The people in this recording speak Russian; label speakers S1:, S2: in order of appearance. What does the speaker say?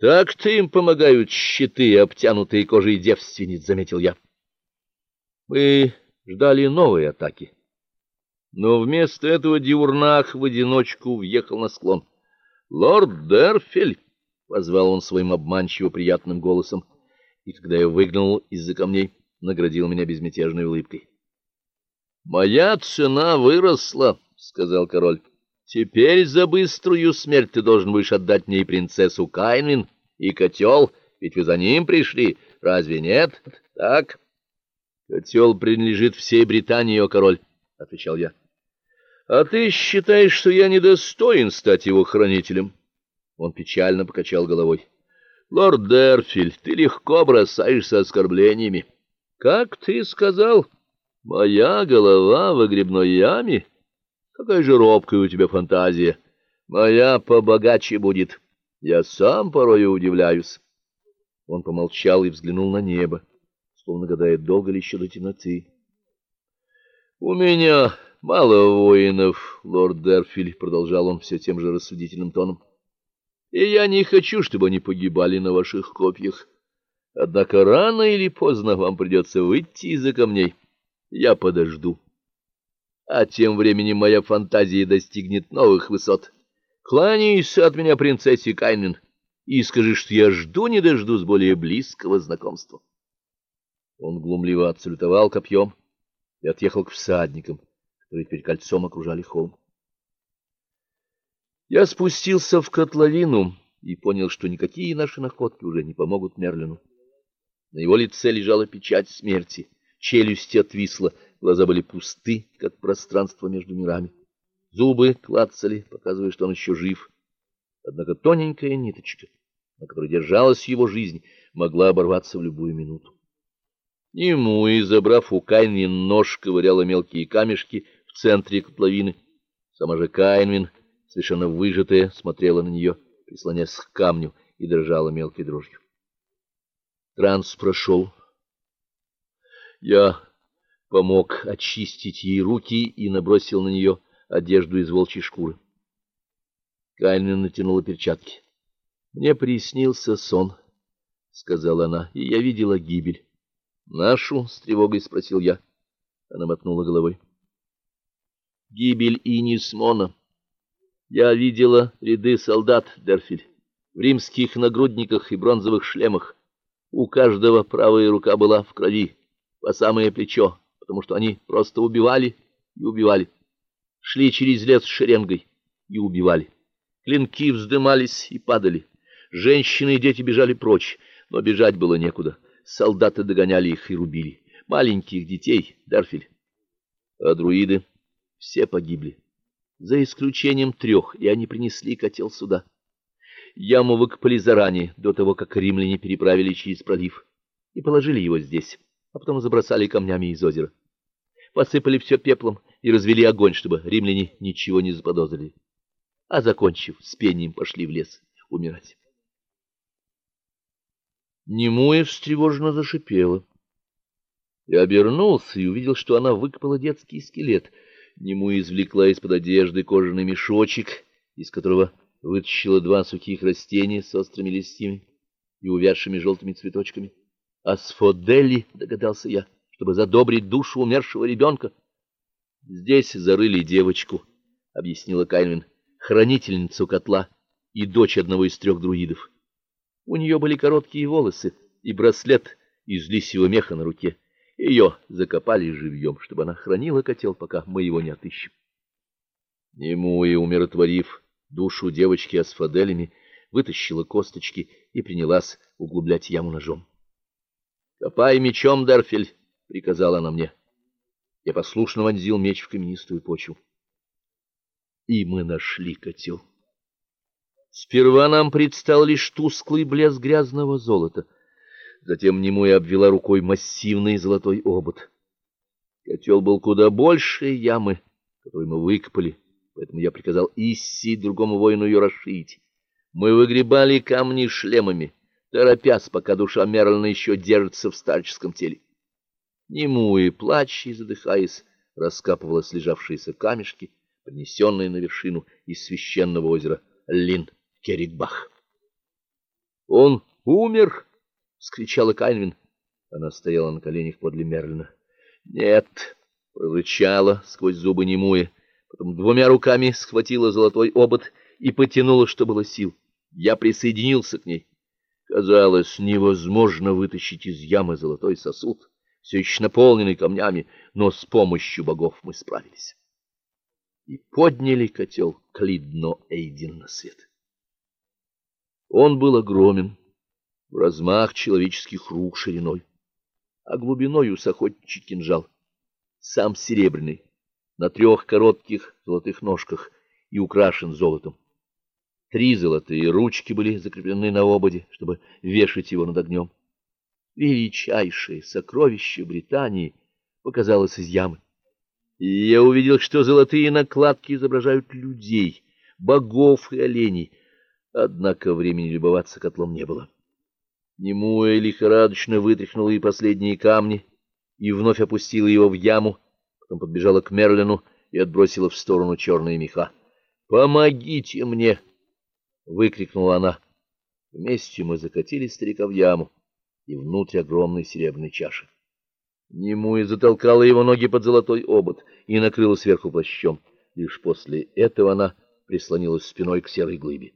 S1: Так-то им помогают щиты, обтянутые кожей девственниц, заметил я. Мы ждали новой атаки. Но вместо этого Диурнах в одиночку въехал на склон. "Лорд Дерфель", позвал он своим обманчиво приятным голосом, и когда я выгнал из-за камней, наградил меня безмятежной улыбкой. "Моя цена выросла", сказал король. Теперь за быструю смерть ты должен будешь отдать мне и принцессу Кайнвин, и котел, ведь вы за ним пришли, разве нет? Так. Котел принадлежит всей Британии, о король, отвечал я. А ты считаешь, что я недостоин стать его хранителем? Он печально покачал головой. Лорд Дерфиль, ты легко бросаешься оскорблениями. Как ты сказал? Моя голова в грибной яме? Какая же робкая у тебя фантазия. Моя побогаче будет. Я сам порой удивляюсь. Он помолчал и взглянул на небо, словно гадая, долго ли еще до темноты. У меня мало воинов, лорд Дерфиль, продолжал он все тем же рассудительным тоном. И я не хочу, чтобы они погибали на ваших копьях. Однако рано или поздно вам придется выйти из-за камней. Я подожду а тем временем моя фантазия достигнет новых высот. Кланяйся от меня принцессе Кайнин и скажи, что я жду не дождусь более близкого знакомства. Он глумливо отсалютовал копьем и отъехал к всадникам, которые перед кольцом окружали холм. Я спустился в котловину и понял, что никакие наши находки уже не помогут Мерлину. На его лице лежала печать смерти, челюсть отвисла, Глаза были пусты, как пространство между мирами. Зубы клацали, показывая, что он еще жив. Однако тоненькая ниточка, на которой держалась его жизнь, могла оборваться в любую минуту. Ему, и забрав у Кайнвин нож, ковыряла мелкие камешки в центре котловины. Сама же Кайнвин, совершенно выжатая, смотрела на нее, прислонясь к камню, и дрожала мелкой дрожью. Транс прошел. Я помог очистить ей руки и набросил на нее одежду из волчьей шкуры. Кайлин натянула перчатки. Мне приснился сон, сказала она, и я видела гибель. Нашу с тревогой спросил я. Она мотнула головой. Гибель Инисмона. Я видела ряды солдат Дерфиль в римских нагрудниках и бронзовых шлемах. У каждого правая рука была в крови, по самое плечо, потому что они просто убивали и убивали. Шли через лес шеренгой и убивали. Клинки вздымались и падали. Женщины и дети бежали прочь, но бежать было некуда. Солдаты догоняли их и рубили. Маленьких детей, Дарфель. А друиды все погибли, за исключением трех, и они принесли котел сюда. Яму выкопали заранее, до того, как римляне переправили через пролив, и положили его здесь а потом забросали камнями из озера. Посыпали все пеплом и развели огонь, чтобы римляне ничего не заподозрили. А закончив, с пением пошли в лес умирать. Немуя встревоженно зашипела. Я обернулся и увидел, что она выкопала детский скелет. Немуя извлекла из-под одежды кожаный мешочек, из которого вытащила два сухих растения с острыми листьями и увядшими желтыми цветочками асфодели, догадался я, чтобы задобрить душу умершего ребенка. Здесь зарыли девочку, объяснила Кайнвин, хранительницу котла и дочь одного из трех друидов. У нее были короткие волосы и браслет из лисьего меха на руке. Ее закопали живьем, чтобы она хранила котел, пока мы его не отыщем. Нему и умиротворив душу девочки асфоделями, вытащила косточки и принялась углублять яму ножом. "Копай мечом, Дерфель", приказала она мне. Я послушно вонзил меч в каменистую почву. И мы нашли котел. Сперва нам предстал лишь тусклый блеск грязного золота. Затем нему и обвела рукой массивный золотой обод. Котел был куда больше ямы, которую мы выкопали, поэтому я приказал Исси другому воину ее расширить. Мы выгребали камни шлемами, торопясь, пока душа Мерлина еще держится в старческом теле. Немуя, плача и задыхаясь, раскапывала слежавшиеся камешки, принесенные на вершину из священного озера Лин-Керикбах. Он умер, вскричала Кальвин. Она стояла на коленях подле Мерлина. Нет, прорычала сквозь зубы немуя, потом двумя руками схватила золотой обод и потянула, что было сил. Я присоединился к ней. Казалось, невозможно вытащить из ямы золотой сосуд, все еще наполненный камнями, но с помощью богов мы справились. И подняли котел Клидно Эйдин на свет. Он был огромен, в размах человеческих рук шириной, а глубиною с охотничий кинжал, сам серебряный, на трех коротких золотых ножках и украшен золотом. Три золотые ручки были закреплены на ободе, чтобы вешать его над огнем. Величайшее сокровище Британии показалось из ямы. И я увидел, что золотые накладки изображают людей, богов и оленей. Однако времени любоваться котлом не было. Немуя лихорадочно вытряхнула и последние камни и вновь опустила его в яму, потом подбежала к Мерлину и отбросила в сторону черные меха. "Помогите мне!" Выкрикнула она. Вместе мы закатили старика в яму и внутрь огромной серебряной чаши. Немуя затолкала его ноги под золотой обод и накрыла сверху плащом. Лишь после этого она прислонилась спиной к серой глыбе.